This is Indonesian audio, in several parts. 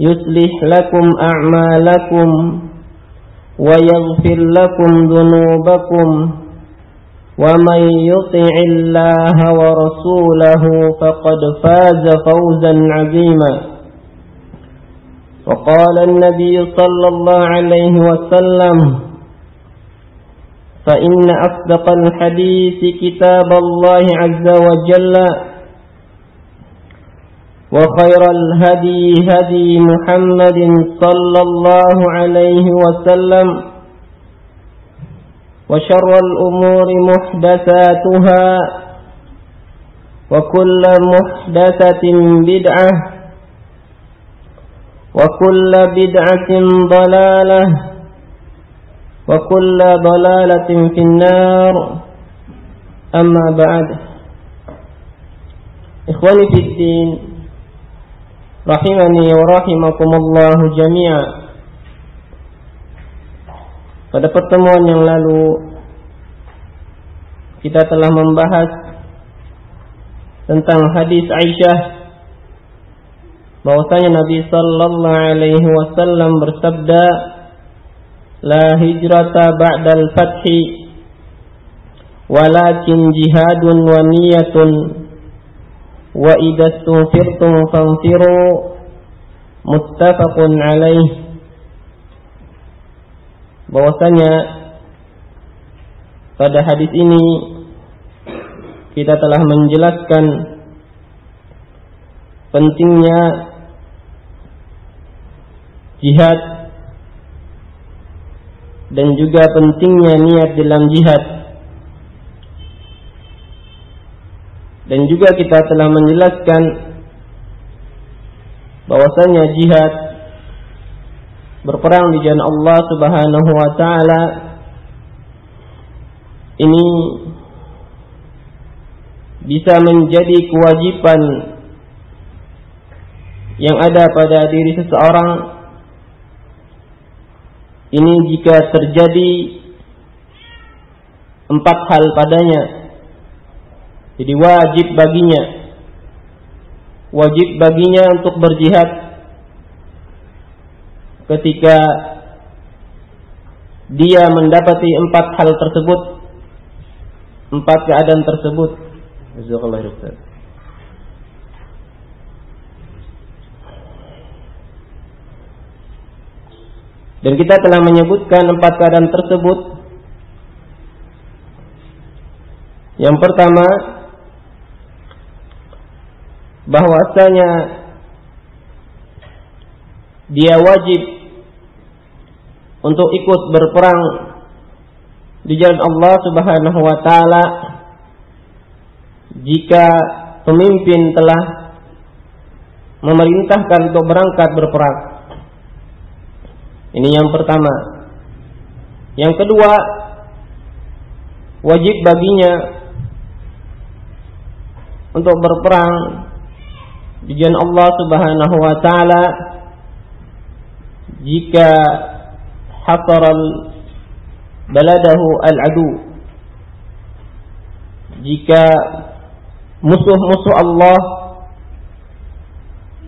يصلح لكم أعمالكم ويغفر لكم ذنوبكم ومن يطع الله ورسوله فقد فاز فوزا عظيما. وقال النبي صلى الله عليه وسلم فإن أصدق الحديث كتاب الله عز وجل وخير الهدي هدي محمد صلى الله عليه وسلم وشر الأمور محدثاتها وكل محدثة بدعة وكل بدعة ضلالة وكل ضلالة في النار. أما بعد إخواني في الدين rahimani wa rahimakumullah jami'a. Pada pertemuan yang lalu kita telah membahas tentang hadis Aisyah bahwasanya Nabi sallallahu alaihi wasallam bersabda la hijrata ba'dal fathi walakin jihadun wa niyatun idza stunfirtum fanfiru muttafaqun alaih bahwasanya pada hadis ini kita telah menjelaskan pentingnya jihad dan juga pentingnya niat dalam jihad dan juga kita telah menjelaskan bahwasanya jihad berperang di jalan Allah Subhanahu wa taala ini bisa menjadi kewajiban yang ada pada diri seseorang. Ini jika terjadi empat hal padanya jadi wajib baginya. Wajib baginya untuk berjihad. Ketika dia mendapati empat hal tersebut empat keadaan tersebut. Dan kita telah menyebutkan empat keadaan tersebut. Yang pertama, bahwasanya dia wajib untuk ikut berperang di jalan Allah Subhanahu wa taala jika pemimpin telah memerintahkan untuk berangkat berperang. Ini yang pertama. Yang kedua, wajib baginya untuk berperang di jalan Allah Subhanahu wa taala jika hasaral baladahu al-adu jika musuh-musuh Allah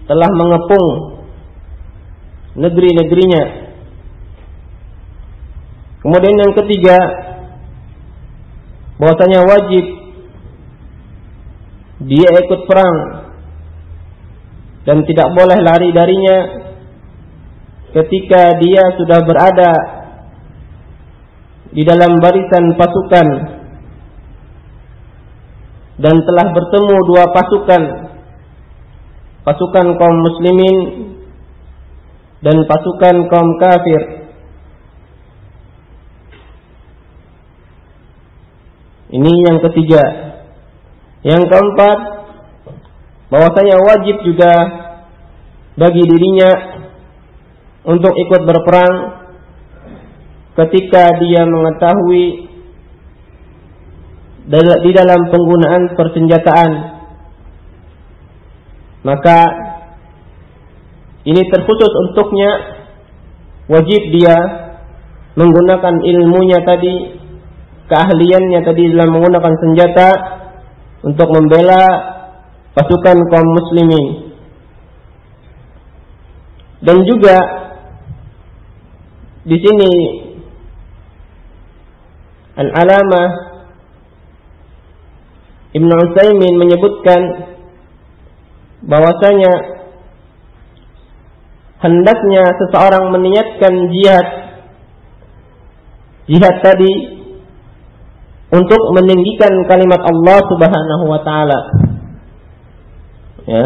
telah mengepung negeri-negerinya. Kemudian yang ketiga, bahwasanya wajib dia ikut perang dan tidak boleh lari darinya ketika dia sudah berada di dalam barisan pasukan dan telah bertemu dua pasukan pasukan kaum muslimin dan pasukan kaum kafir. Ini yang ketiga. Yang keempat bahwasanya wajib juga bagi dirinya untuk ikut berperang ketika dia mengetahui di dalam penggunaan persenjataan. Maka ini terkhusus untuknya wajib dia menggunakan ilmunya tadi keahliannya tadi dalam menggunakan senjata untuk membela pasukan kaum muslimin dan juga di sini al-alamah Ibn Utsaimin menyebutkan bahwasanya hendaknya seseorang meniatkan jihad jihad tadi untuk meninggikan kalimat Allah Subhanahu wa taala. Ya.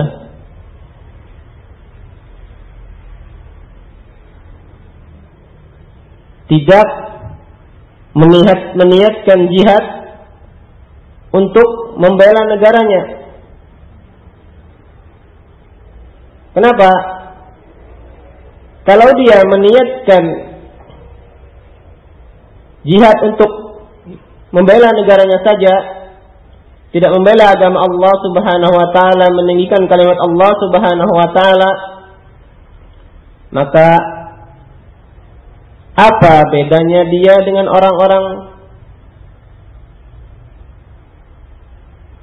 Tidak meniat meniatkan jihad untuk membela negaranya. Kenapa? Kalau dia meniatkan jihad untuk membela negaranya saja, tidak membela agama Allah Subhanahu wa taala, meninggikan kalimat Allah Subhanahu wa taala, maka apa bedanya dia dengan orang-orang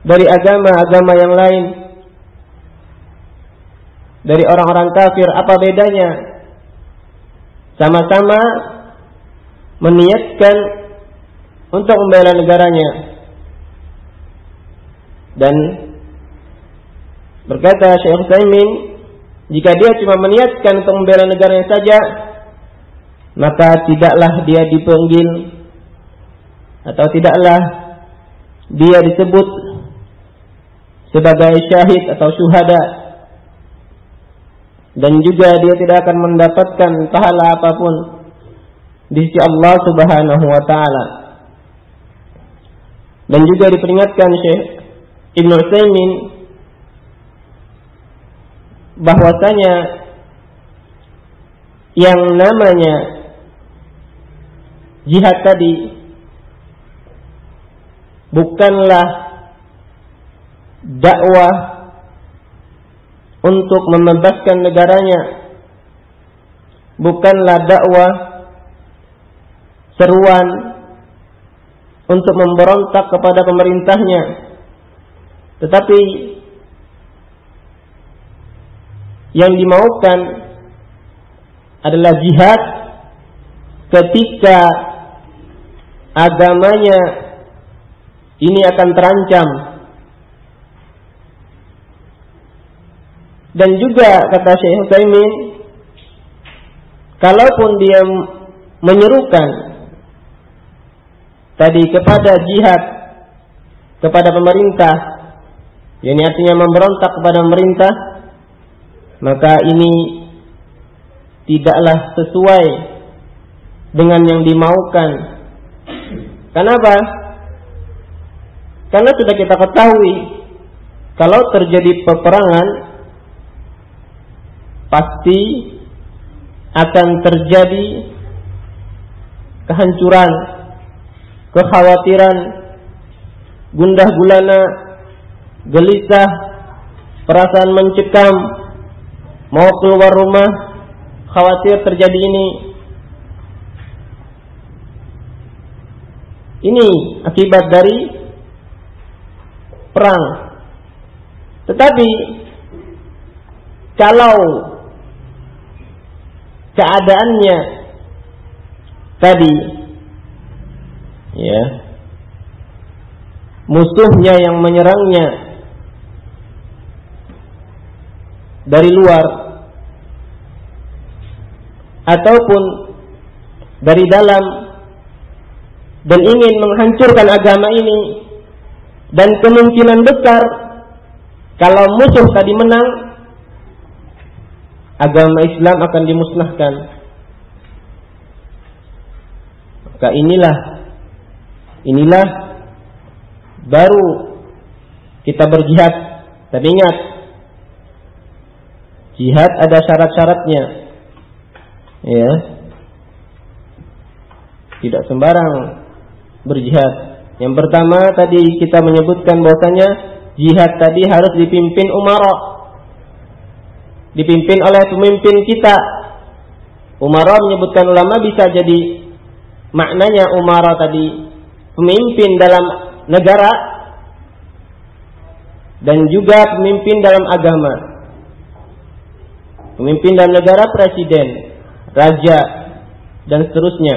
dari agama-agama yang lain? Dari orang-orang kafir apa bedanya? Sama-sama meniatkan untuk membela negaranya dan berkata Syekh Utsaimin jika dia cuma meniatkan untuk membela negaranya saja maka tidaklah dia dipanggil atau tidaklah dia disebut sebagai syahid atau syuhada dan juga dia tidak akan mendapatkan pahala apa pun di sisi Allah Subhanahu wa taala. Dan juga diperingatkan Syekh Ibn Utsaimin bahwasanya yang namanya jihad tadi bukanlah dakwah untuk membebaskan negaranya. Bukanlah dakwah seruan untuk memberontak kepada pemerintahnya tetapi yang dimaukan adalah jihad ketika agamanya ini akan terancam. Dan juga kata Syekh Utsaimin kalaupun dia menyerukan tadi kepada jihad kepada pemerintah ini artinya memberontak kepada pemerintah maka ini tidaklah sesuai dengan yang dimaukan. Kenapa? Karena sudah kita ketahui kalau terjadi peperangan pasti akan terjadi kehancuran, kekhawatiran, gundah gulana, gelisah, perasaan mencekam, mau keluar rumah, khawatir terjadi ini. Ini akibat dari perang. Tetapi kalau keadaannya tadi ya musuhnya yang menyerangnya dari luar ataupun dari dalam dan ingin menghancurkan agama ini dan kemungkinan besar kalau musuh tadi menang agama Islam akan dimusnahkan. Maka inilah inilah baru kita berjihad. Tapi ingat jihad ada syarat-syaratnya. Ya. Tidak sembarang berjihad. Yang pertama tadi kita menyebutkan bahwasanya jihad tadi harus dipimpin umara dipimpin oleh pemimpin kita. Umara menyebutkan ulama bisa jadi maknanya umara tadi pemimpin dalam negara dan juga pemimpin dalam agama. Pemimpin dalam negara presiden, raja dan seterusnya.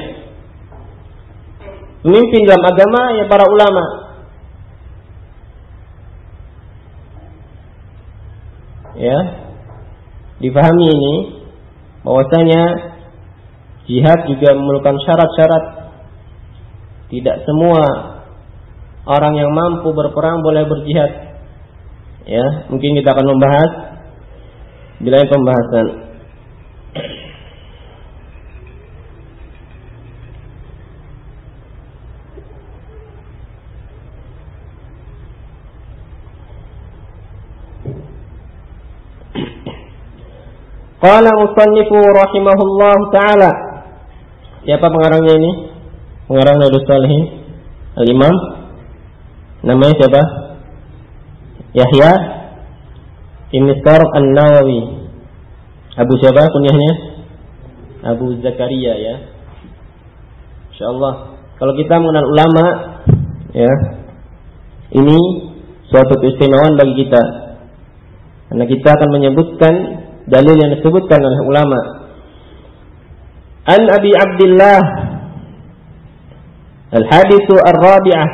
Pemimpin dalam agama ya para ulama. Ya. Dipahami ini bahwasanya jihad juga memerlukan syarat-syarat. Tidak semua orang yang mampu berperang boleh berjihad. Ya, mungkin kita akan membahas bila pembahasan. Qala musannifu rahimahullah taala. Siapa pengarangnya ini? Pengarang Nabi Salihin Al-Imam Namanya siapa? Yahya Ibn Sar An-Nawawi. Abu siapa kunyahnya? Abu Zakaria ya. InsyaAllah. Kalau kita mengenal ulama ya Ini suatu keistimewaan bagi kita. Karena kita akan menyebutkan Dalil yang disebutkan oleh ulama. An Abi Abdullah Al-Hadithu Ar-Rabi'ah.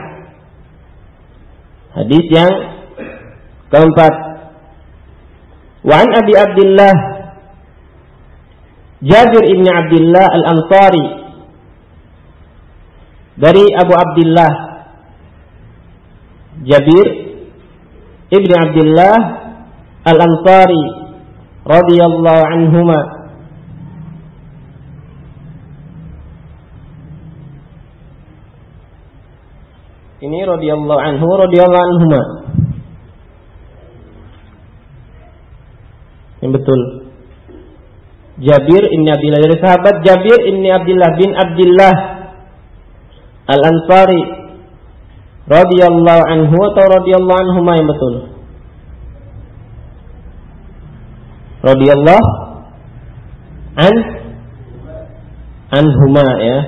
Hadis yang keempat. Wa an Abi Abdullah Jabir ibn Abdullah Al-Ansari dari Abu Abdullah Jabir ibn Abdullah Al-Ansari radhiyallahu anhuma Ini radhiyallahu anhu radhiyallahu anhuma. Yang betul. Jabir ini Abdullah dari sahabat Jabir ini Abdullah bin Abdullah Al-Ansari radhiyallahu anhu atau radhiyallahu anhuma yang betul. Radhiyallahu an anhuma ya.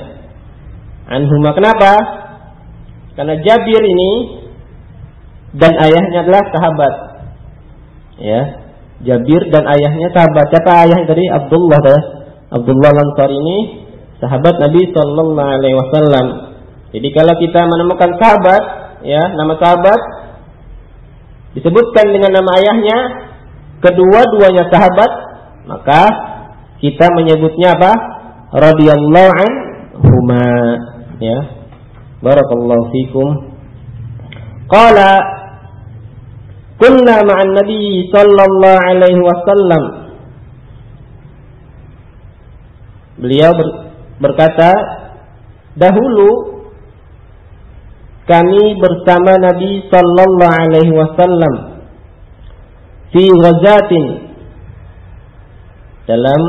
Anhuma kenapa? Karena Jabir ini dan ayahnya adalah sahabat. Ya. Jabir dan ayahnya sahabat. Siapa ayah dari Abdullah ya? Abdullah Lansar ini sahabat Nabi Sallallahu Alaihi Wasallam. Jadi kalau kita menemukan sahabat, ya nama sahabat disebutkan dengan nama ayahnya, kedua-duanya sahabat, maka kita menyebutnya apa? Radhiyallahu anhuma, ya. Barakallahu fikum. Qala kunna ma'an Nabi sallallahu alaihi wasallam. Beliau ber, berkata, dahulu kami bersama Nabi sallallahu alaihi wasallam fi ghazatin dalam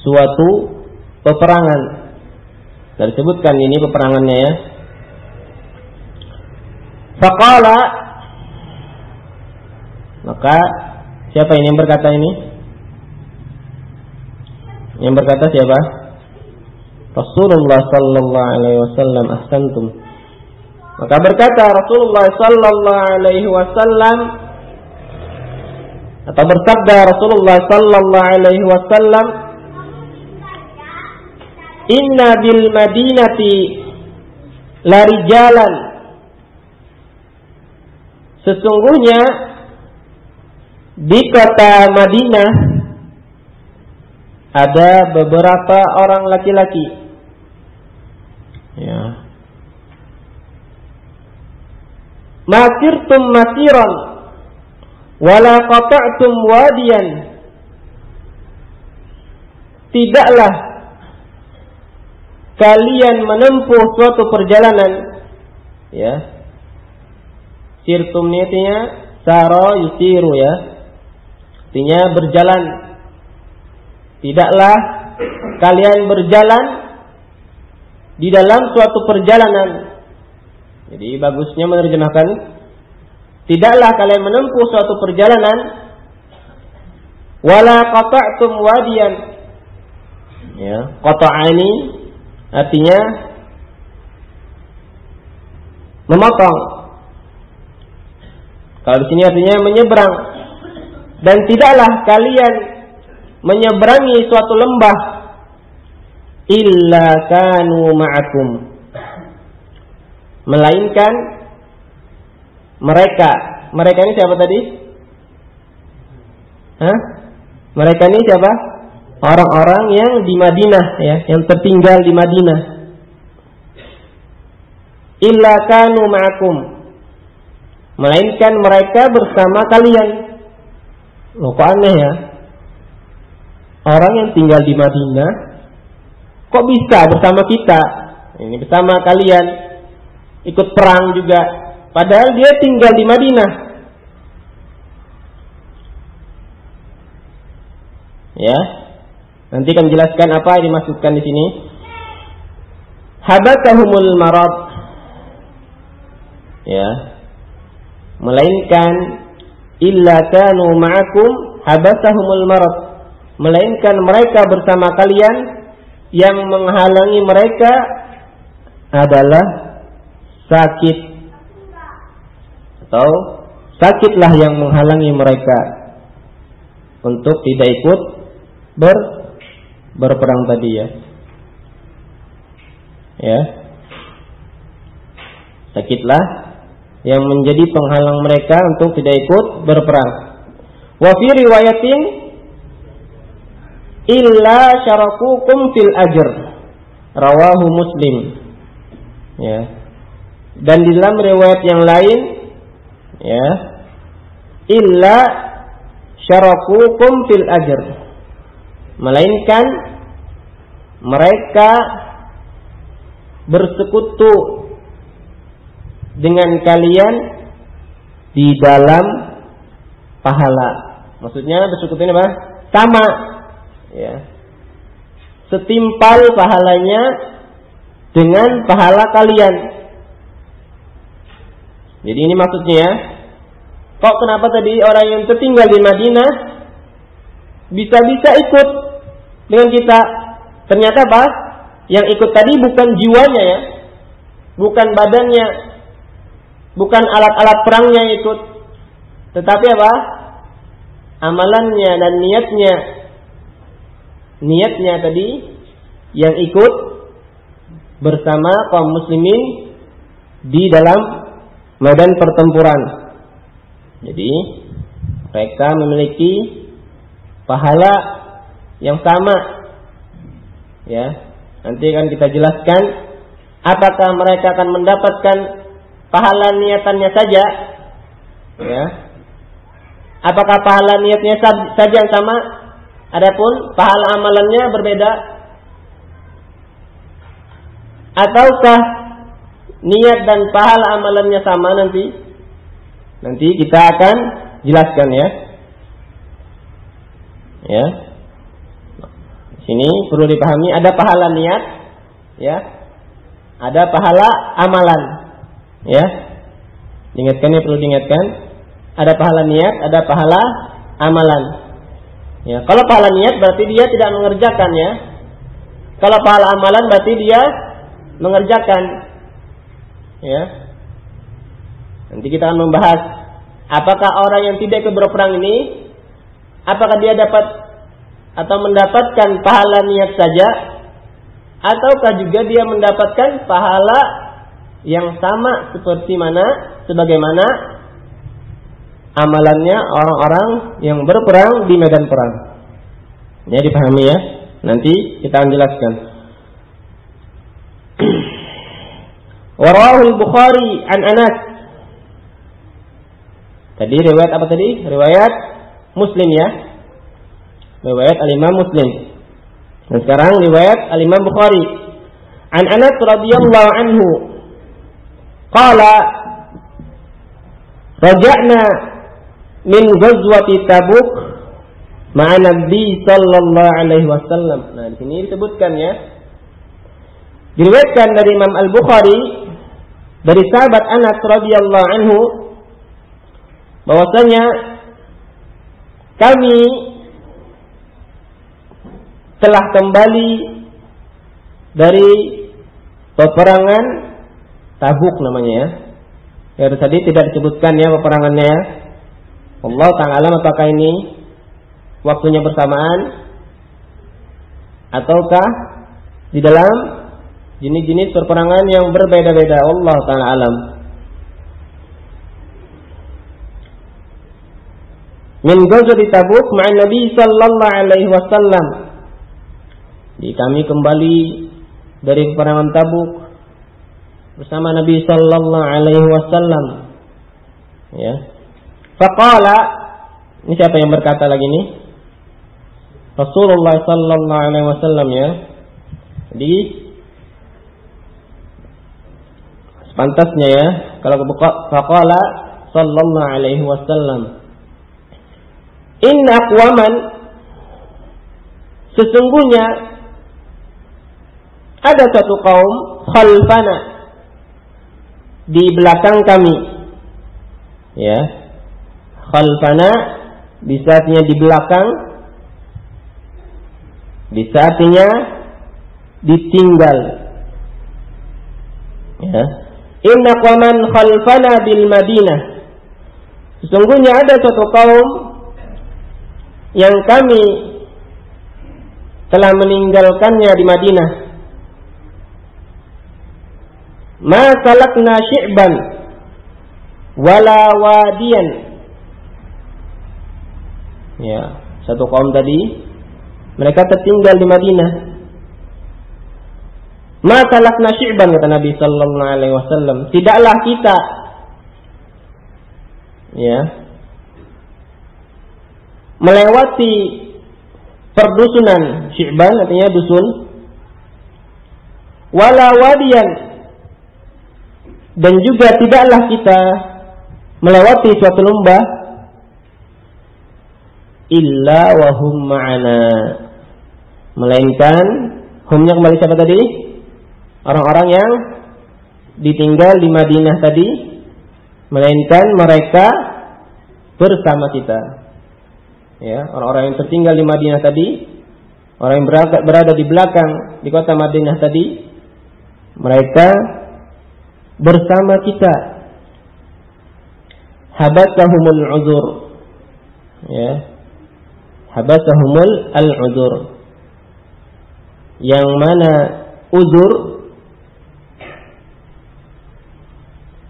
suatu peperangan. Sudah disebutkan ini peperangannya ya. Faqala maka siapa ini yang berkata ini? Yang berkata siapa? Rasulullah sallallahu alaihi wasallam ahsantum. Maka berkata Rasulullah sallallahu alaihi wasallam atau bersabda Rasulullah sallallahu alaihi wasallam Inna bil madinati lari jalan Sesungguhnya di kota Madinah ada beberapa orang laki-laki. Ya. Masirtum masiran wala qata'tum wadiyan. Tidaklah kalian menempuh suatu perjalanan ya Sirtum artinya saro yusiru ya. Artinya berjalan. Tidaklah kalian berjalan di dalam suatu perjalanan. Jadi bagusnya menerjemahkan tidaklah kalian menempuh suatu perjalanan wala qata'tum wadiyan. Ya, qata'ani artinya memotong kalau di sini artinya menyeberang. Dan tidaklah kalian menyeberangi suatu lembah illa kanu ma'akum. Melainkan mereka. Mereka ini siapa tadi? Hah? Mereka ini siapa? Orang-orang yang di Madinah ya, yang tertinggal di Madinah. Illa kanu ma'akum melainkan mereka bersama kalian. Loh kok aneh ya? Orang yang tinggal di Madinah kok bisa bersama kita? Ini bersama kalian ikut perang juga. Padahal dia tinggal di Madinah. Ya. Nanti akan jelaskan apa yang dimaksudkan di sini. Habatahumul marad. Ya, melainkan illa kanu ma'akum habasahumul marad. Melainkan mereka bersama kalian yang menghalangi mereka adalah sakit. Atau sakitlah yang menghalangi mereka untuk tidak ikut ber berperang tadi ya. Ya. Sakitlah yang menjadi penghalang mereka untuk tidak ikut berperang. Wa fi riwayatin illa syarakukum fil ajr. Rawahu Muslim. Ya. Dan di dalam riwayat yang lain ya illa syarakukum fil ajr. Melainkan mereka bersekutu dengan kalian di dalam pahala. Maksudnya bersekutu ini apa? Sama. Ya. Setimpal pahalanya dengan pahala kalian. Jadi ini maksudnya ya. Kok kenapa tadi orang yang tertinggal di Madinah bisa-bisa ikut dengan kita? Ternyata apa? Yang ikut tadi bukan jiwanya ya. Bukan badannya, bukan alat-alat perangnya ikut, tetapi apa? Amalannya dan niatnya. Niatnya tadi yang ikut bersama kaum muslimin di dalam medan pertempuran. Jadi mereka memiliki pahala yang sama. Ya, nanti akan kita jelaskan apakah mereka akan mendapatkan pahala niatannya saja ya apakah pahala niatnya saja yang sama adapun pahala amalannya berbeda ataukah niat dan pahala amalannya sama nanti nanti kita akan jelaskan ya. Ya. Sini perlu dipahami ada pahala niat, ya. Ada pahala amalan, ya. Diingatkan ya perlu diingatkan. Ada pahala niat, ada pahala amalan. Ya, kalau pahala niat berarti dia tidak mengerjakan ya. Kalau pahala amalan berarti dia mengerjakan. Ya. Nanti kita akan membahas apakah orang yang tidak ikut berperang ini apakah dia dapat atau mendapatkan pahala niat saja ataukah juga dia mendapatkan pahala yang sama seperti mana sebagaimana amalannya orang-orang yang berperang di medan perang. Ya dipahami ya. Nanti kita akan jelaskan. Warawahul Bukhari an Anas. Tadi riwayat apa tadi? Riwayat Muslim ya. Riwayat Al-Imam Muslim. Dan sekarang riwayat Al-Imam Bukhari. An Anas radhiyallahu anhu qala Raja'na min ghazwati Tabuk ma'a Nabi sallallahu alaihi wasallam. Nah, di sini disebutkan ya. Diriwayatkan dari Imam Al-Bukhari dari sahabat Anas radhiyallahu anhu bahwasanya kami telah kembali dari peperangan Tabuk namanya ya. Ya tadi tidak disebutkan ya peperangannya ya. Allah Ta'ala apakah ini waktunya bersamaan ataukah di dalam jenis-jenis perperangan yang berbeda-beda Allah Ta'ala alam min di Tabuk ma'an Nabi sallallahu alaihi wasallam di kami kembali dari peperangan Tabuk bersama Nabi sallallahu alaihi wasallam ya Faqala ini siapa yang berkata lagi ini? Rasulullah sallallahu alaihi wasallam ya. Jadi sepantasnya ya kalau faqala sallallahu alaihi wasallam In aqwaman sesungguhnya ada satu kaum khalfana di belakang kami. Ya. Khalfana bisa artinya di belakang. Bisa artinya ditinggal. Ya. Inna qaman khalfana bil madinah. Sesungguhnya ada suatu kaum yang kami telah meninggalkannya di Madinah ma salakna syi'ban wala wadiyan. Ya satu kaum tadi mereka tertinggal di Madinah. Maka lakna syi'ban kata Nabi sallallahu alaihi wasallam tidaklah kita. Ya. Melewati perdusunan syi'ban artinya dusun wala wadiyan dan juga tidaklah kita melewati suatu lembah illa wahum ma'ana. Melainkan humnya kembali siapa tadi? Orang-orang yang ditinggal di Madinah tadi. Melainkan mereka bersama kita. Ya orang-orang yang tertinggal di Madinah tadi. Orang yang berada, berada di belakang di kota Madinah tadi. Mereka bersama kita. Habatahumul uzur. Ya. Habasahumul al-udur yang mana uzur?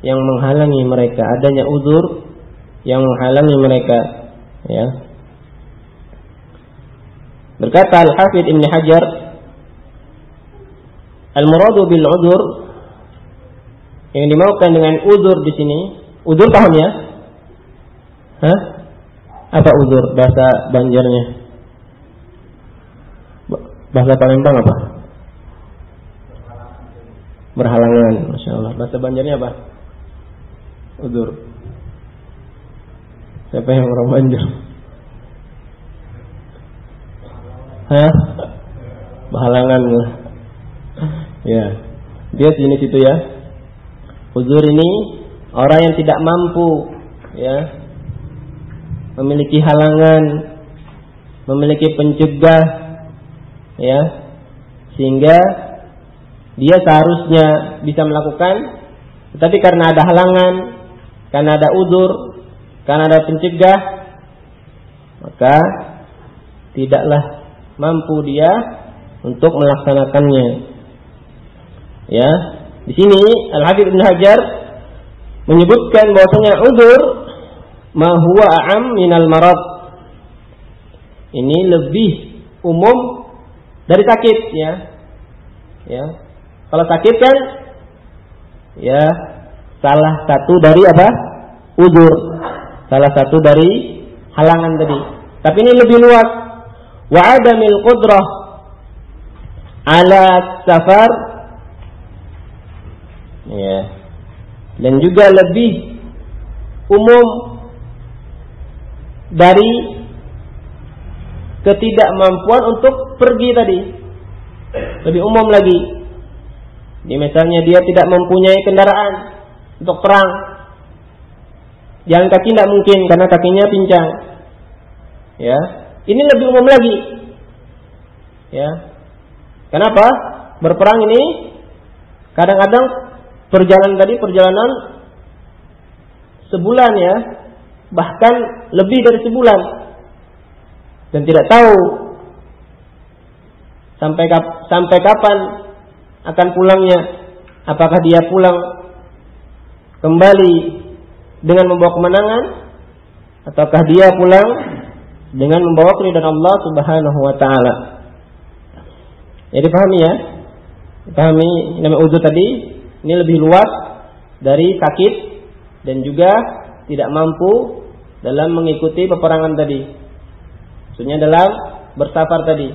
Yang menghalangi mereka. Adanya uzur yang menghalangi mereka. Ya. Berkata Al-Hafidh Ibn Hajar Al-muradu bil udur yang dimaukan dengan uzur di sini uzur paham ya Hah? Apa udur bahasa Banjarnya? Bahasa Palembang apa? Berhalangan, masya Allah. Bahasa Banjarnya apa? Udur. Siapa yang orang Banjar? Hah? Bahalangan. Ya. Dia sini situ ya. Uzur ini orang yang tidak mampu ya memiliki halangan, memiliki pencegah ya sehingga dia seharusnya bisa melakukan tetapi karena ada halangan, karena ada udur, karena ada pencegah, maka tidaklah mampu dia untuk melaksanakannya. Ya, di sini Al Habib Ibn Hajar menyebutkan bahwasanya udur ma huwa a'am minal marad. Ini lebih umum dari sakit ya. Ya. Kalau sakit kan ya salah satu dari apa? Udur. Salah satu dari halangan tadi. Tapi ini lebih luas. Wa adamil qudrah ala safar ya. Dan juga lebih umum dari ketidakmampuan untuk pergi tadi. Lebih umum lagi. Ini misalnya dia tidak mempunyai kendaraan untuk perang. Jalan kaki tidak mungkin karena kakinya pincang. Ya, ini lebih umum lagi. Ya, kenapa? Berperang ini kadang-kadang perjalanan tadi perjalanan sebulan ya, bahkan lebih dari sebulan dan tidak tahu sampai kap, sampai kapan akan pulangnya apakah dia pulang kembali dengan membawa kemenangan ataukah dia pulang dengan membawa keridhaan Allah Subhanahu wa taala. Jadi pahami ya? Pahami nama uzur tadi ini lebih luas dari sakit dan juga tidak mampu dalam mengikuti peperangan tadi. Maksudnya dalam bersafar tadi.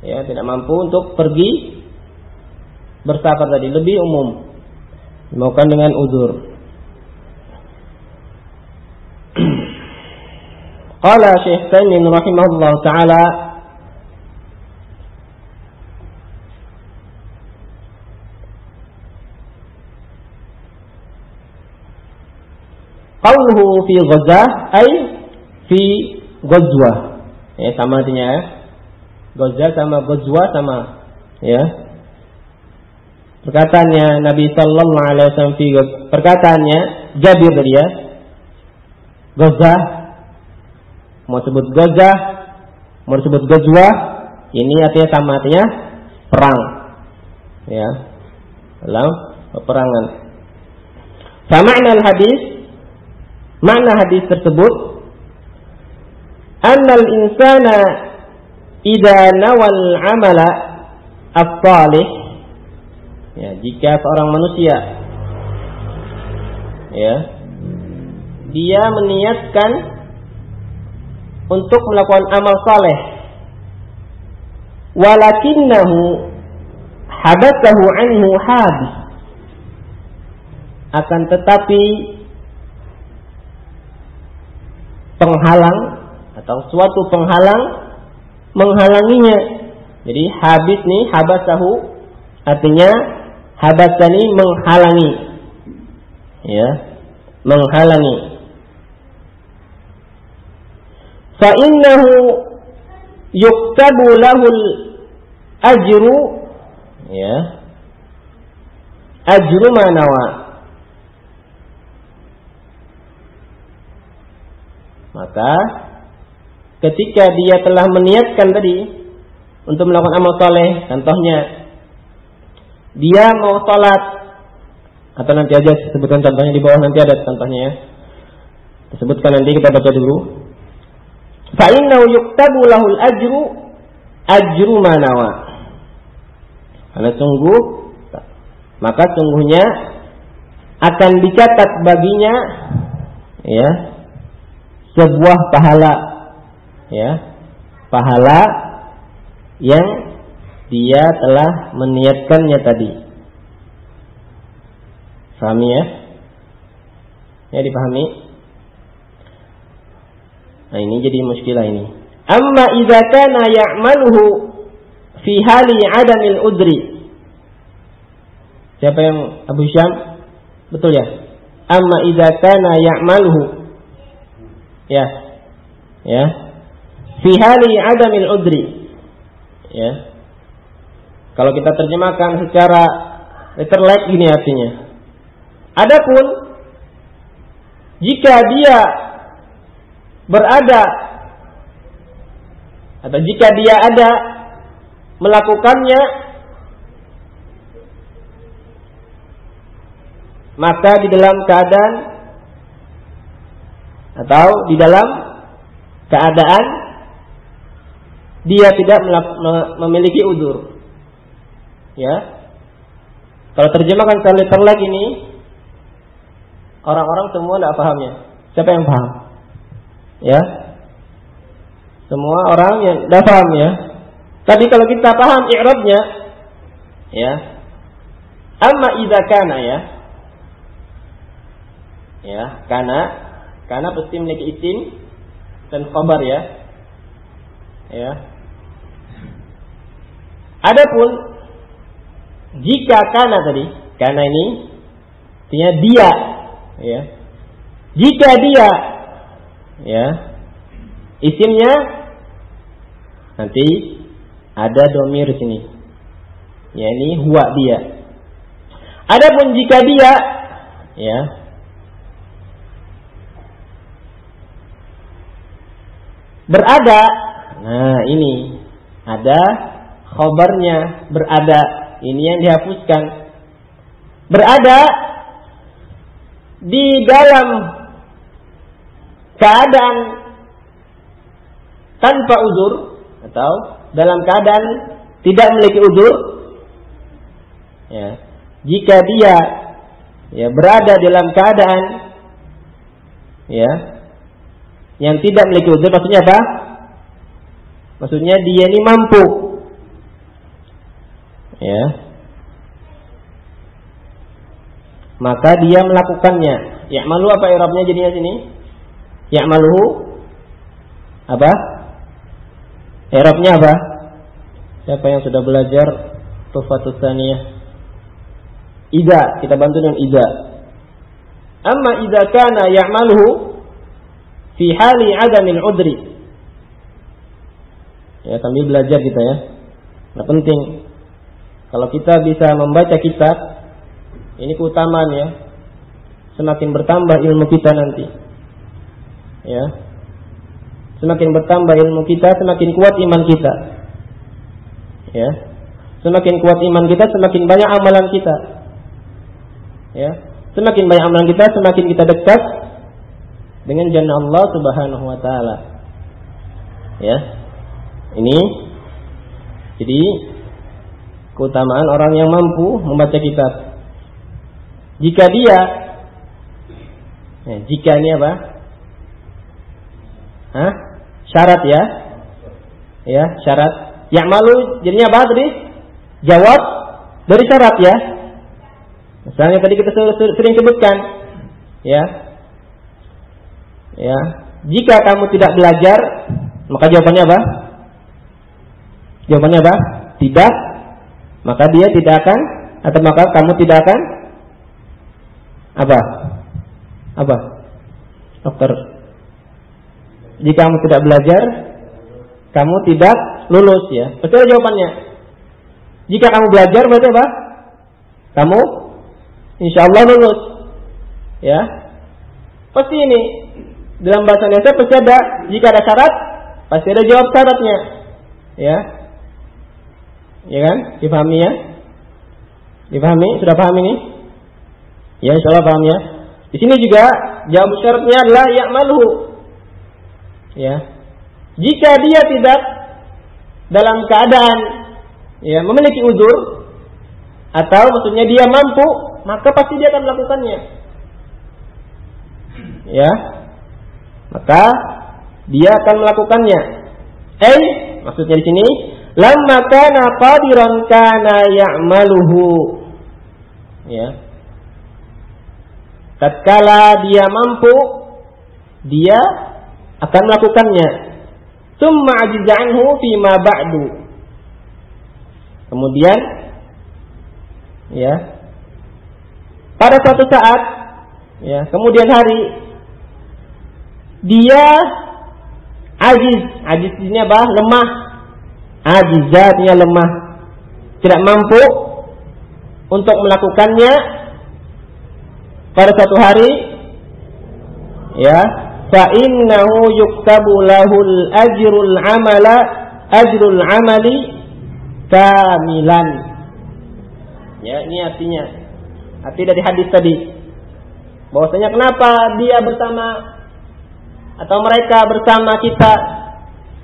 Ya, tidak mampu untuk pergi bersafar tadi lebih umum. Dimaukan dengan uzur. Qala Syekh Taimin rahimahullah taala Qawluhu fi ghazah ay fi ghazwah. Ya sama artinya ya. Ghazah sama ghazwah sama ya. Perkataannya Nabi sallallahu alaihi wasallam fi perkataannya Jabir tadi ya. Ghazah mau sebut ghazah mau sebut ghazwah ini artinya sama artinya perang. Ya. Dalam peperangan. Sama hadis Makna hadis tersebut? Annal insana idza nawal amala as-salih. Ya jika seorang manusia ya dia meniatkan untuk melakukan amal saleh walakinnahu hadathahu anhu habis akan tetapi penghalang atau suatu penghalang menghalanginya. Jadi habis nih habasahu artinya habasani menghalangi. Ya, menghalangi. Fa innahu yuktabu lahul ajru ya ajru manawa Maka ketika dia telah meniatkan tadi untuk melakukan amal soleh, contohnya dia mau sholat atau nanti aja sebutkan contohnya di bawah nanti ada contohnya ya. Disebutkan nanti kita baca dulu. Fa'innahu yuktabu lahul ajru ajru manawa. Karena sungguh maka sungguhnya akan dicatat baginya ya sebuah pahala ya pahala yang dia telah meniatkannya tadi pahami ya ya dipahami Nah, ini jadi muskilah ini. Amma idza kana ya'maluhu fi hali adamil udri. Siapa yang Abu Syam? Betul ya? Amma idza kana ya'maluhu. Ya. Ya. Fi hali adamil udri. Ya. Kalau kita terjemahkan secara literally gini artinya. Adapun jika dia berada atau jika dia ada melakukannya maka di dalam keadaan atau di dalam keadaan dia tidak memiliki udur ya. Kalau terjemahkan secara literal ini orang-orang semua tidak pahamnya siapa yang paham ya. Semua orang yang tidak paham ya. Tapi kalau kita paham i'rabnya ya. Amma idza kana ya. Ya karena karena pasti memiliki isim dan khabar ya. Ya. Adapun jika karena tadi karena ini artinya dia ya. Jika dia ya isimnya nanti ada domir sini. Ya ini huwa dia. Adapun jika dia ya berada. Nah ini. Ada khobarnya berada. Ini yang dihapuskan. Berada di dalam keadaan tanpa uzur atau dalam keadaan tidak memiliki uzur ya. Jika dia ya berada dalam keadaan ya yang tidak memiliki uzur maksudnya apa maksudnya dia ini mampu ya maka dia melakukannya ya malu apa irabnya jadinya sini Ya'maluhu apa? Eropnya apa? Siapa yang sudah belajar Tufatul Saniyah? Ida, kita bantu dengan ida. Amma idza kana ya'maluhu fi hali adamil udri. Ya, sambil belajar kita ya. Nah, penting. Kalau kita bisa membaca kitab, ini keutamaan ya. Semakin bertambah ilmu kita nanti ya semakin bertambah ilmu kita semakin kuat iman kita ya semakin kuat iman kita semakin banyak amalan kita ya semakin banyak amalan kita semakin kita dekat dengan jannah Allah Subhanahu wa taala ya ini jadi keutamaan orang yang mampu membaca kitab jika dia ya, jika ini apa Hah? Syarat ya. Ya, syarat. Yang malu jadinya apa tadi? Jawab dari syarat ya. Misalnya tadi kita sering sebutkan ya. Ya, jika kamu tidak belajar, maka jawabannya apa? Jawabannya apa? Tidak. Maka dia tidak akan atau maka kamu tidak akan apa? Apa? Dokter jika kamu tidak belajar, kamu tidak lulus ya. Betul jawabannya. Jika kamu belajar berarti apa? Kamu insya Allah lulus. Ya. Pasti ini dalam bahasa Indonesia pasti ada jika ada syarat pasti ada jawab syaratnya. Ya. Ya kan? Dipahami ya? Dipahami? Sudah paham ini? Ya, insya Allah paham ya. Di sini juga jawab syaratnya adalah ya'maluhu ya jika dia tidak dalam keadaan ya memiliki uzur atau maksudnya dia mampu maka pasti dia akan melakukannya ya maka dia akan melakukannya eh maksudnya di sini lamma kana qadiran kana ya'maluhu ya tatkala dia mampu dia akan melakukannya. Summa ajiza anhu ma ba'du. Kemudian ya pada suatu saat ya kemudian hari dia ajiz ajiz ini apa? Lemah. Ajizatnya lemah. Tidak mampu untuk melakukannya pada suatu hari. Ya. Fa innahu yuktabu lahul ajrul amala ajrul amali kamilan. Ya ini artinya. Arti dari hadis tadi. Bahwasanya kenapa dia bersama atau mereka bersama kita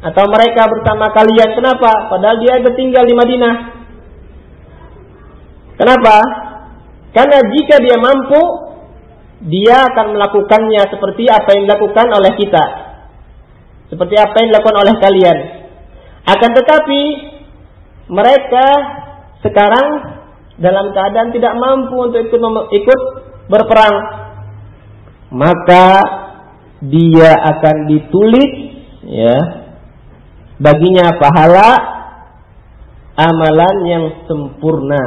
atau mereka bersama kalian kenapa padahal dia tinggal di Madinah kenapa karena jika dia mampu dia akan melakukannya seperti apa yang dilakukan oleh kita. Seperti apa yang dilakukan oleh kalian. Akan tetapi mereka sekarang dalam keadaan tidak mampu untuk ikut ikut berperang. Maka dia akan ditulis ya baginya pahala amalan yang sempurna.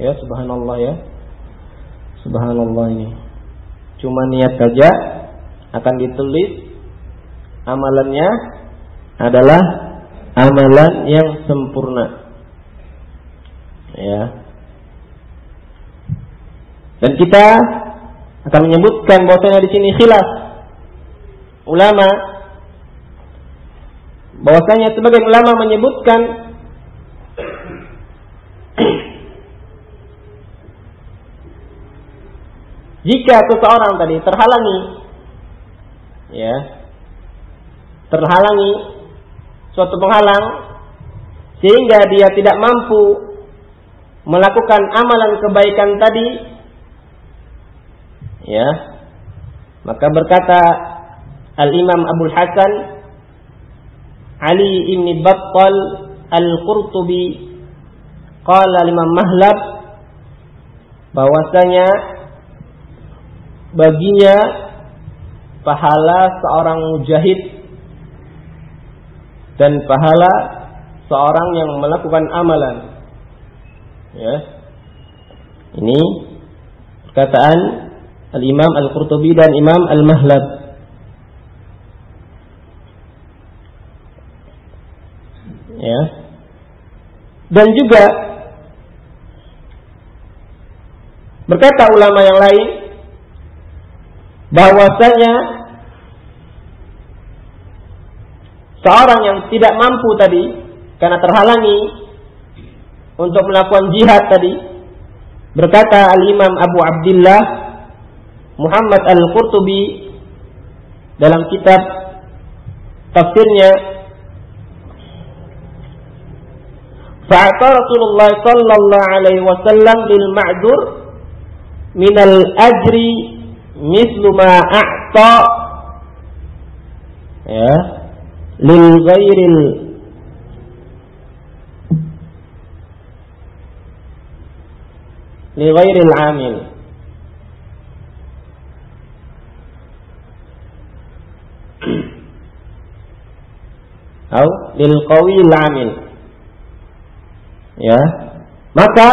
Ya subhanallah ya. Subhanallah ini. Cuma niat saja akan ditulis amalannya adalah amalan yang sempurna. Ya. Dan kita akan menyebutkan bahwasanya di sini khilaf. Ulama. Bahwasanya sebagian ulama menyebutkan Jika seseorang tadi terhalangi ya terhalangi suatu penghalang sehingga dia tidak mampu melakukan amalan kebaikan tadi ya maka berkata Al Imam Abu Hasan Ali ibn Battal Al-Qurtubi qala Imam Mahlab bahwasanya baginya pahala seorang mujahid dan pahala seorang yang melakukan amalan. Ya. Ini perkataan Al-Imam Al-Qurtubi dan Imam Al-Mahlab. Ya. Dan juga berkata ulama yang lain bahwasanya seorang yang tidak mampu tadi karena terhalangi untuk melakukan jihad tadi berkata al-Imam Abu Abdullah Muhammad Al-Qurtubi dalam kitab tafsirnya Fa'ata Rasulullah sallallahu alaihi wasallam ma'dur min al-ajri mislu ma a'ta ya lil ghairil li ghairil amil atau lil qawil amil ya. Maka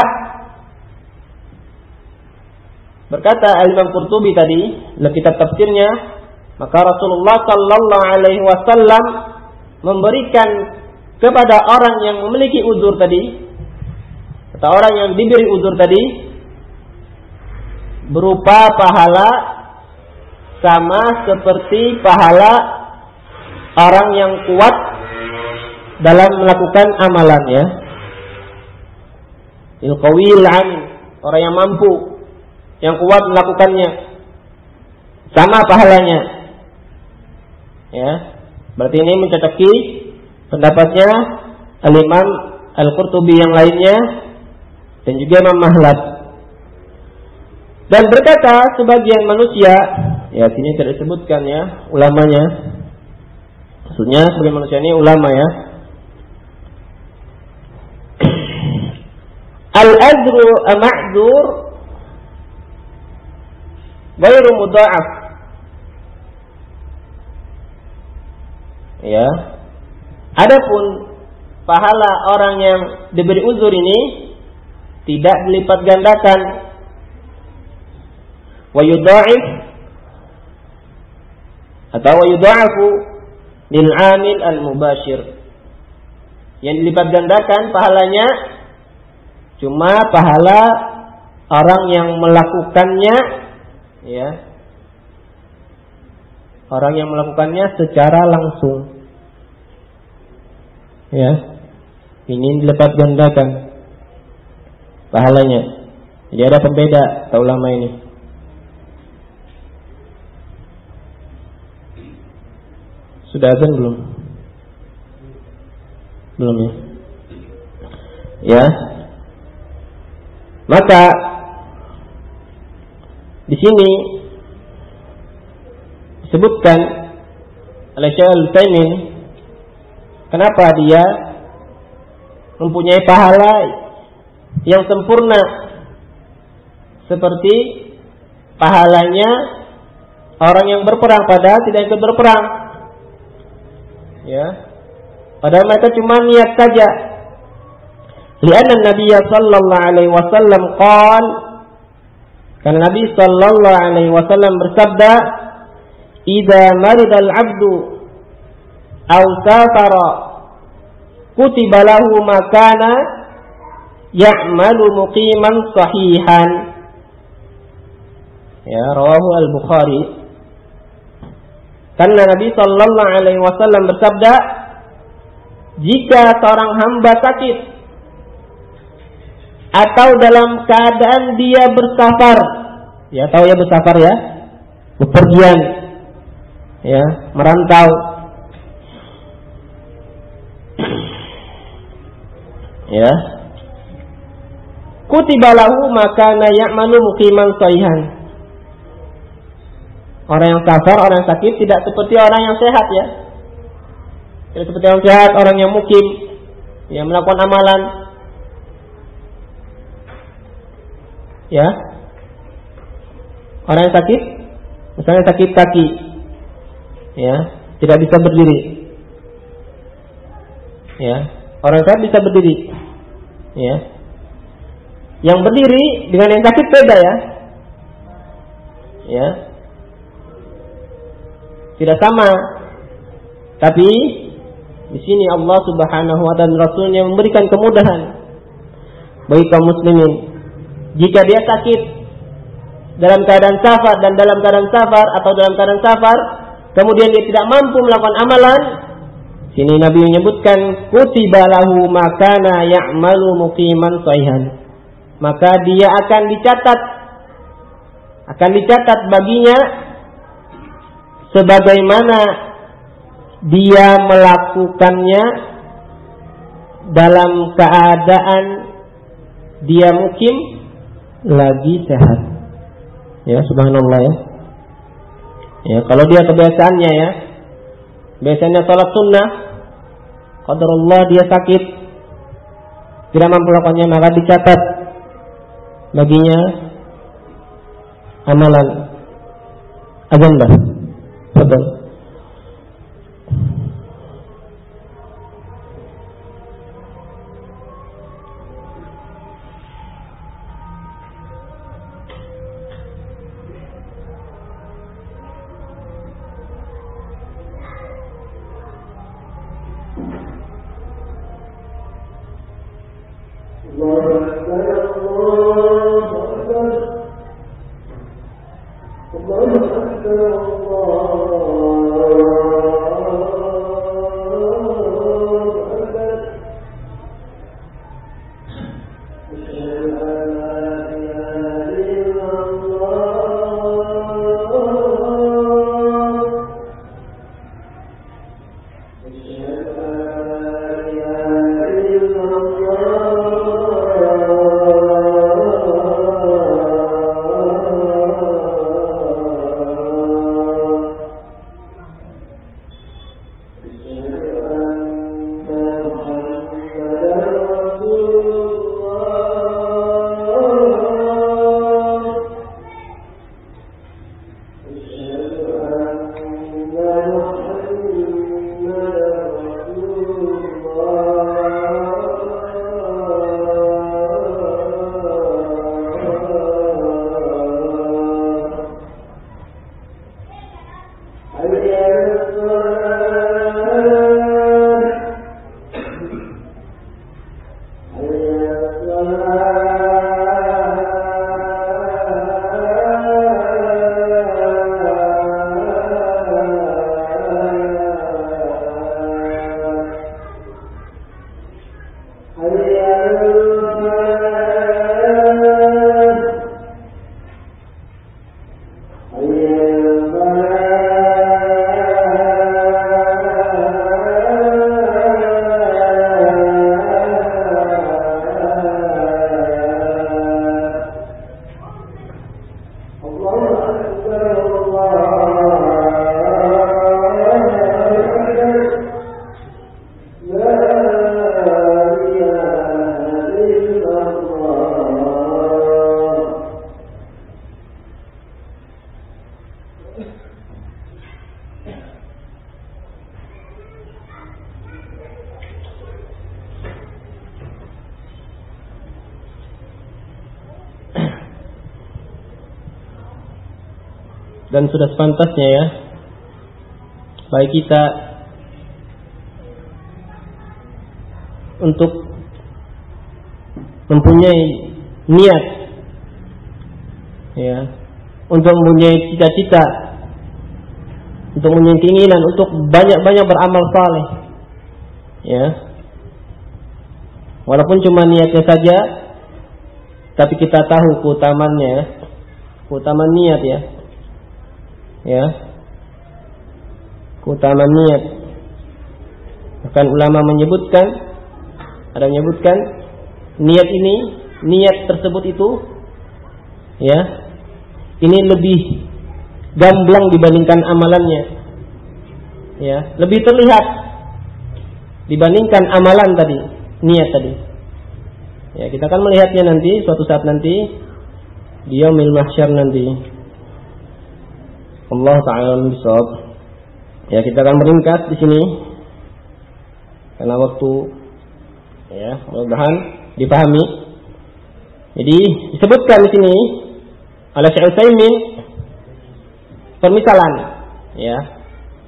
Berkata Al-Imam Qurtubi tadi, dalam kitab tafsirnya, maka Rasulullah sallallahu alaihi wasallam memberikan kepada orang yang memiliki uzur tadi atau orang yang diberi uzur tadi berupa pahala sama seperti pahala orang yang kuat dalam melakukan amalannya. Il-qawil amin, orang yang mampu yang kuat melakukannya. Sama pahalanya. Ya. Berarti ini mencocoki pendapatnya al-Imam Al-Qurtubi yang lainnya dan juga Imam Mahlab dan berkata sebagian manusia ya sini tidak disebutkan ya ulamanya. Maksudnya sebagian manusia ini ulama ya al-adru ma'dzur Gairu mudha'af. Ya. Adapun pahala orang yang diberi uzur ini tidak dilipat gandakan. Wa yudha'if atau wa yudha'afu lil 'amil al-mubashir. Yang dilipat gandakan pahalanya cuma pahala orang yang melakukannya ya. Orang yang melakukannya secara langsung. Ya ini dilipat gandakan pahalanya. Jadi ada pembeda atau ulama ini. Sudah azan belum? Belum ya? Ya. Maka di sini disebutkan oleh Syekh Al-Taimin kenapa dia mempunyai pahala yang sempurna seperti pahalanya orang yang berperang padahal tidak ikut berperang. Ya. Padahal mereka cuma niat saja. Lianna Nabi sallallahu alaihi wasallam qala karena Nabi sallallahu alaihi wasallam bersabda, "Idza maridal 'abdu aw safara kutiba lahu makana ya'malu muqiman sahihan. Ya rawahu al-bukhari. Karena Nabi sallallahu alaihi wasallam bersabda jika seorang hamba sakit atau dalam keadaan dia bersafar. Ya tahu ya bersafar ya? Bepergian. Ya merantau. Ya. Kutibalahu maka ya'malu mukiman sahihan. Orang yang safar orang yang sakit tidak seperti orang yang sehat ya. Tidak seperti orang sehat orang yang mukim. Yang melakukan amalan ya orang yang sakit misalnya sakit kaki ya tidak bisa berdiri ya orang sehat bisa berdiri Ya. Yang berdiri dengan yang sakit beda ya. Ya. Tidak sama. Tapi di sini Allah Subhanahu wa taala Rasulnya memberikan kemudahan bagi kaum muslimin. Jika dia sakit dalam keadaan safar dan dalam keadaan safar atau dalam keadaan safar, kemudian dia tidak mampu melakukan amalan, Sini Nabi menyebutkan kutiba lahu makana ya'malu muqiman sahihan. Maka dia akan dicatat akan dicatat baginya sebagaimana dia melakukannya dalam keadaan dia mukim lagi sehat. Ya, subhanallah ya. Ya, kalau dia kebiasaannya ya, biasanya sholat sunnah qadarullah dia sakit tidak mampu melakukannya maka dicatat baginya amalan agenda betul sudah sepantasnya ya. Bagi kita untuk mempunyai niat ya untuk mempunyai cita-cita untuk mempunyai keinginan untuk banyak-banyak beramal saleh ya. Walaupun cuma niatnya saja tapi kita tahu keutamannya keutamaan niat ya ya. Keutamaan niat. Bahkan ulama menyebutkan ada menyebutkan niat ini niat tersebut itu ya ini lebih gamblang dibandingkan amalannya. Ya lebih terlihat dibandingkan amalan tadi niat tadi. Ya kita akan melihatnya nanti suatu saat nanti di yaumil mahsyar nanti Allah taala bisawab. Ya, kita akan meringkas di sini karena waktu ya, mudah-mudahan dipahami. Jadi disebutkan di sini oleh Syekh Utsaimin permisalan ya.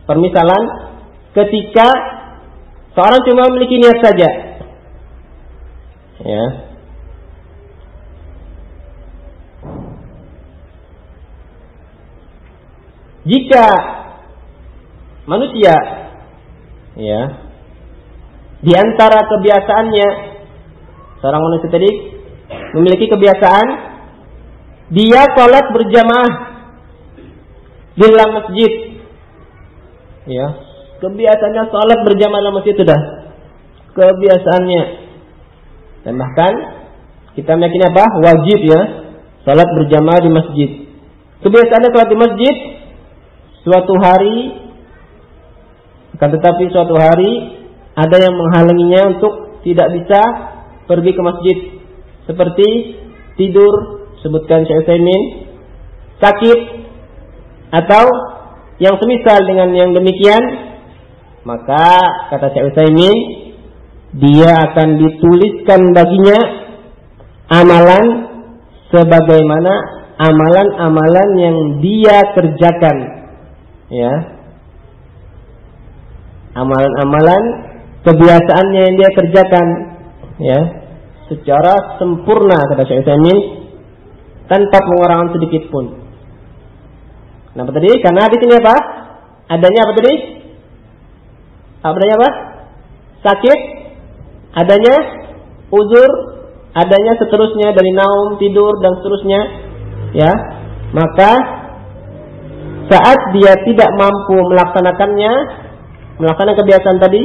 Permisalan ketika seorang cuma memiliki niat saja. Ya, Jika manusia ya di antara kebiasaannya seorang manusia tadi memiliki kebiasaan dia sholat berjamaah di dalam masjid. Ya kebiasaannya sholat berjamaah dalam masjid sudah. Kebiasaannya. Dan bahkan kita meyakini apa? Wajib ya sholat berjamaah di masjid. Kebiasaannya sholat di masjid suatu hari akan tetapi suatu hari ada yang menghalanginya untuk tidak bisa pergi ke masjid. Seperti tidur sebutkan Syekh Utsaimin sakit atau yang semisal dengan yang demikian maka kata Syekh Utsaimin dia akan dituliskan baginya amalan sebagaimana amalan-amalan yang dia kerjakan ya amalan-amalan kebiasaannya yang dia kerjakan ya secara sempurna kata Syekh Utsaimin tanpa pengurangan sedikit pun. Nah, apa tadi? Karena di sini apa? Adanya apa tadi? Adanya apa? Sakit, adanya uzur, adanya seterusnya dari naum, tidur dan seterusnya, ya. Maka saat dia tidak mampu melaksanakannya, melaksanakan kebiasaan tadi,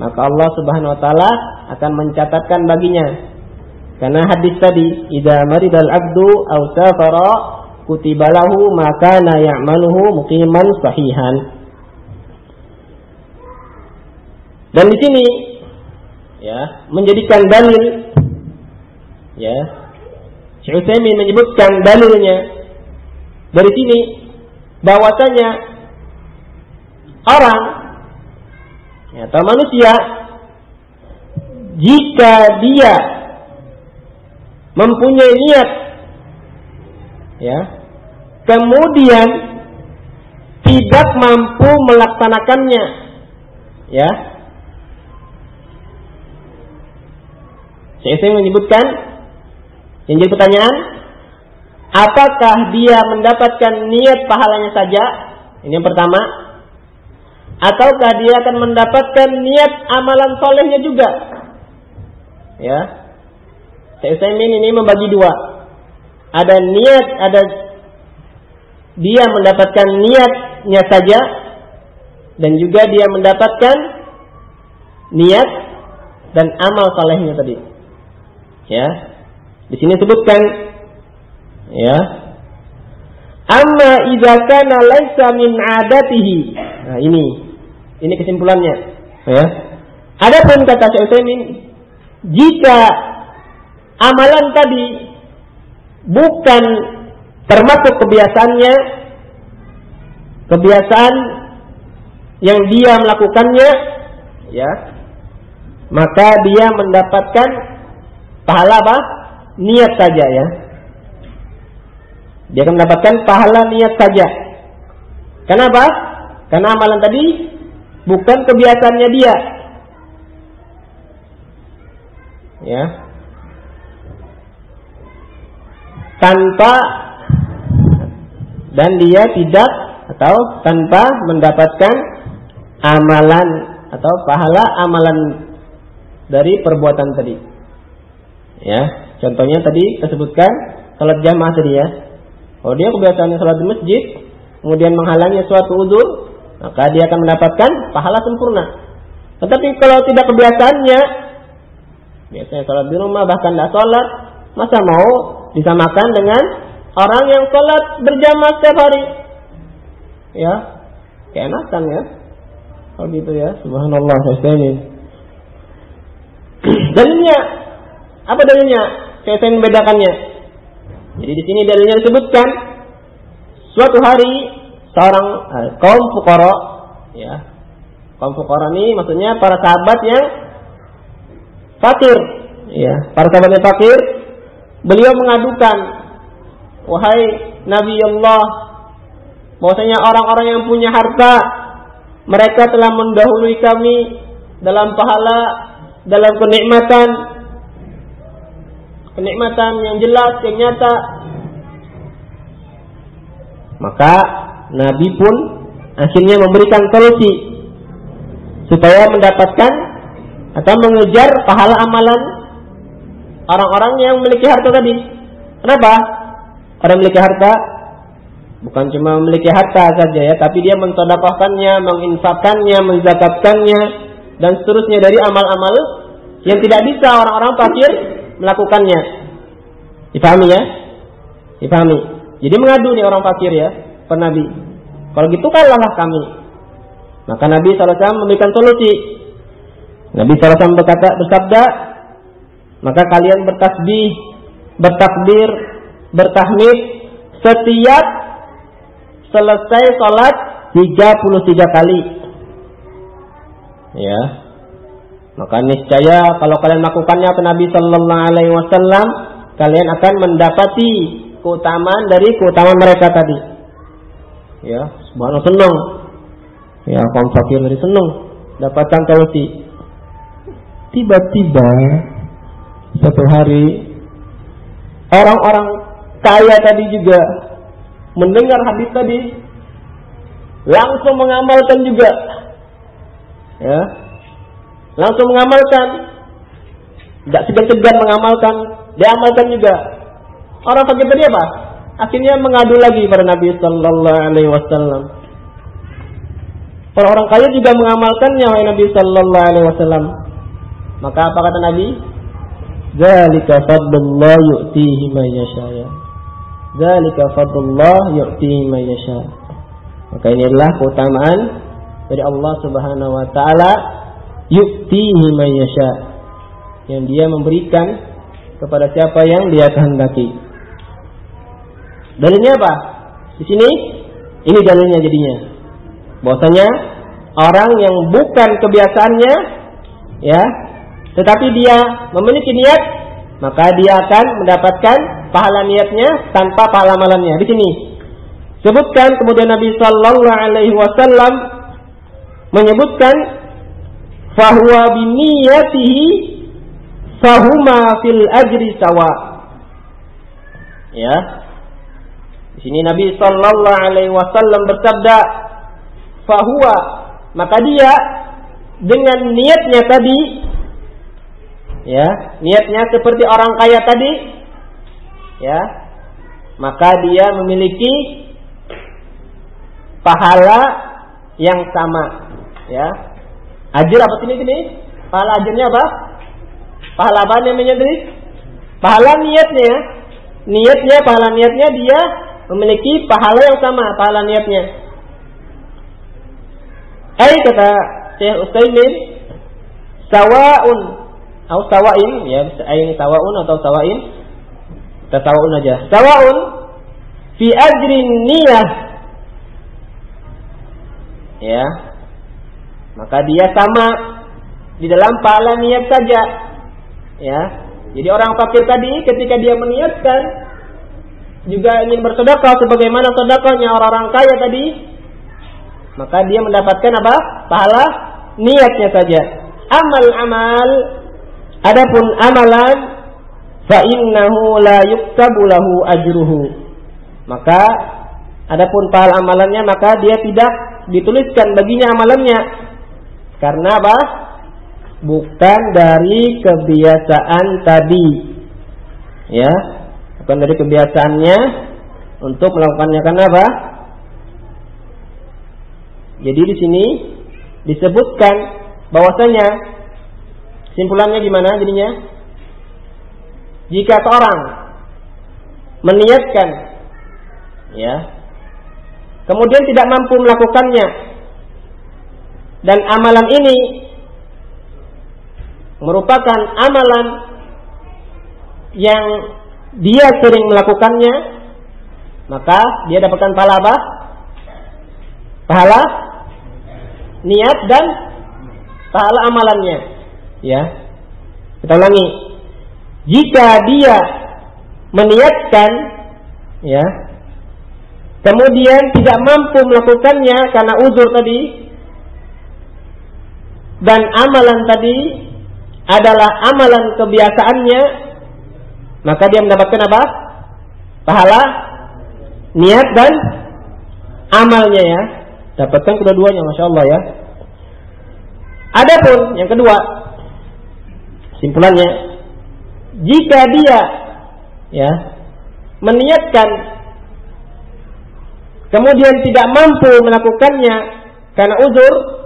maka Allah Subhanahu wa taala akan mencatatkan baginya. Karena hadis tadi, "Idza maridal abdu aw safara kutiba lahu ma kana ya'maluhu muqiman sahihan." Dan di sini ya, menjadikan dalil ya. Syekh menyebutkan dalilnya dari sini bahwasanya orang atau manusia jika dia mempunyai niat ya kemudian tidak mampu melaksanakannya ya saya menyebutkan yang jadi pertanyaan Apakah dia mendapatkan niat pahalanya saja? Ini yang pertama. Ataukah dia akan mendapatkan niat amalan solehnya juga? Ya. Saya ini membagi dua. Ada niat, ada dia mendapatkan niatnya saja dan juga dia mendapatkan niat dan amal salehnya tadi. Ya. Di sini sebutkan ya. Amma idza kana laisa min adatihi. Nah, ini. Ini kesimpulannya. Ya. Adapun kata Syekh Utsaimin, jika amalan tadi bukan termasuk kebiasaannya, kebiasaan yang dia melakukannya, ya, maka dia mendapatkan pahala apa? Niat saja ya. Dia akan mendapatkan pahala niat saja. Kenapa? Karena amalan tadi bukan kebiasaannya dia. Ya. Tanpa dan dia tidak atau tanpa mendapatkan amalan atau pahala amalan dari perbuatan tadi. Ya, contohnya tadi tersebutkan salat jamaah tadi ya. Kalau dia kebiasaannya salat di masjid, kemudian menghalangi suatu udur, maka dia akan mendapatkan pahala sempurna. Tetapi kalau tidak kebiasaannya, biasanya salat di rumah bahkan tidak salat, masa mau disamakan dengan orang yang salat berjamaah setiap hari? Ya, keenakan ya. Kalau gitu ya, subhanallah saya dalilnya apa dalilnya? Saya ingin membedakannya. Jadi di sini dalilnya disebutkan suatu hari seorang eh, kaum fukara ya. Kaum fukara ini maksudnya para sahabat yang fakir ya. Para sahabat yang fakir beliau mengadukan wahai Nabi Allah bahwasanya orang-orang yang punya harta mereka telah mendahului kami dalam pahala dalam kenikmatan kenikmatan yang jelas yang nyata maka Nabi pun akhirnya memberikan solusi supaya mendapatkan atau mengejar pahala amalan orang-orang yang memiliki harta tadi. Kenapa? Orang memiliki harta bukan cuma memiliki harta saja ya, tapi dia mensodakohkannya, menginfakkannya, menzakatkannya, dan seterusnya dari amal-amal yang tidak bisa orang-orang fakir melakukannya. Dipahami ya? Dipahami. Jadi mengadu nih orang fakir ya, ke Nabi. Kalau gitu kalahlah kami. Maka Nabi SAW memberikan solusi. Nabi SAW berkata, bersabda, maka kalian bertasbih, bertakbir, bertahmid setiap selesai sholat 33 kali. Ya. Maka niscaya kalau kalian melakukannya ke Nabi Sallallahu Alaihi Wasallam, kalian akan mendapati keutamaan dari keutamaan mereka tadi. Ya, subhanallah senang. Ya, kaum fakir dari senang dapatkan solusi. Tiba-tiba satu hari orang-orang kaya tadi juga mendengar hadis tadi langsung mengamalkan juga ya langsung mengamalkan. Tidak segan-segan mengamalkan. Diamalkan juga. Orang fakir tadi apa? Akhirnya mengadu lagi pada Nabi Sallallahu Alaihi Wasallam. Orang-orang kaya juga mengamalkannya oleh Nabi Sallallahu Alaihi Wasallam. Maka apa kata Nabi? Zalika fadlullah yu'tihi man yasha. Zalika fadlullah yu'tihi man. Maka ini adalah keutamaan dari Allah Subhanahu wa taala yu'tihi man yasha yang dia memberikan kepada siapa yang dia kehendaki. Dalilnya apa? Di sini ini dalilnya jadinya. Bahwasanya orang yang bukan kebiasaannya ya, tetapi dia memiliki niat, maka dia akan mendapatkan pahala niatnya tanpa pahala malamnya. Di sini sebutkan kemudian Nabi Sallallahu Alaihi Wasallam menyebutkan fahuwa biniyatihi fahuma fil ajri sawa. Ya. Di sini Nabi sallallahu alaihi wasallam bersabda fahuwa maka dia dengan niatnya tadi ya, niatnya seperti orang kaya tadi ya, maka dia memiliki pahala yang sama. Ya. Ajir apa sini sini? Pahala ajirnya apa? Pahala apa namanya tadi? Pahala niatnya. Niatnya, pahala niatnya dia memiliki pahala yang sama, pahala niatnya. Eh kata Syekh Utsaimin, sawaun atau sawain ya ain sawaun atau sawain kita sawaun aja. Sawaun fi ajrin niyah ya maka dia sama di dalam pahala niat saja. Ya. Jadi orang fakir tadi ketika dia meniatkan juga ingin bersedekah sebagaimana sedekahnya orang-orang kaya tadi maka dia mendapatkan apa? Pahala niatnya saja. Amal-amal adapun amalan fa innahu la yuktabu lahu ajruhu. Maka adapun pahala amalannya maka dia tidak dituliskan baginya amalannya. Karena apa? Bukan dari kebiasaan tadi. Ya, bukan dari kebiasaannya untuk melakukannya karena apa? Jadi di sini disebutkan bahwasanya simpulannya gimana jadinya? Jika seorang meniatkan ya kemudian tidak mampu melakukannya dan amalan ini merupakan amalan yang dia sering melakukannya maka dia dapatkan pahala apa? pahala niat dan pahala amalannya ya kita ulangi jika dia meniatkan ya kemudian tidak mampu melakukannya karena uzur tadi dan amalan tadi adalah amalan kebiasaannya. Maka dia mendapatkan apa? pahala niat dan amalnya ya. Dapatkan kedua-duanya Masya Allah ya. Adapun yang kedua simpulannya jika dia ya meniatkan kemudian tidak mampu melakukannya karena uzur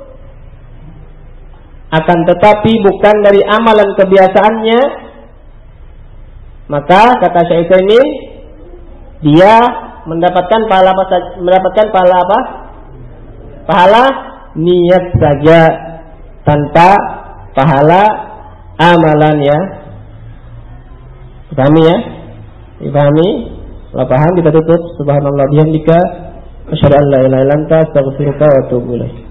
akan tetapi bukan dari amalan kebiasaannya. Maka kata Syekh ini dia mendapatkan pahala apa mendapatkan pahala apa? Pahala niat saja tanpa pahala amalan ya. Pahami ya? Dipahami? Kalau paham kita tutup. Subhanallah bihamdika. Asyhadu an la ilaha illa anta wa atubu ilaik.